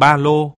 ba lô.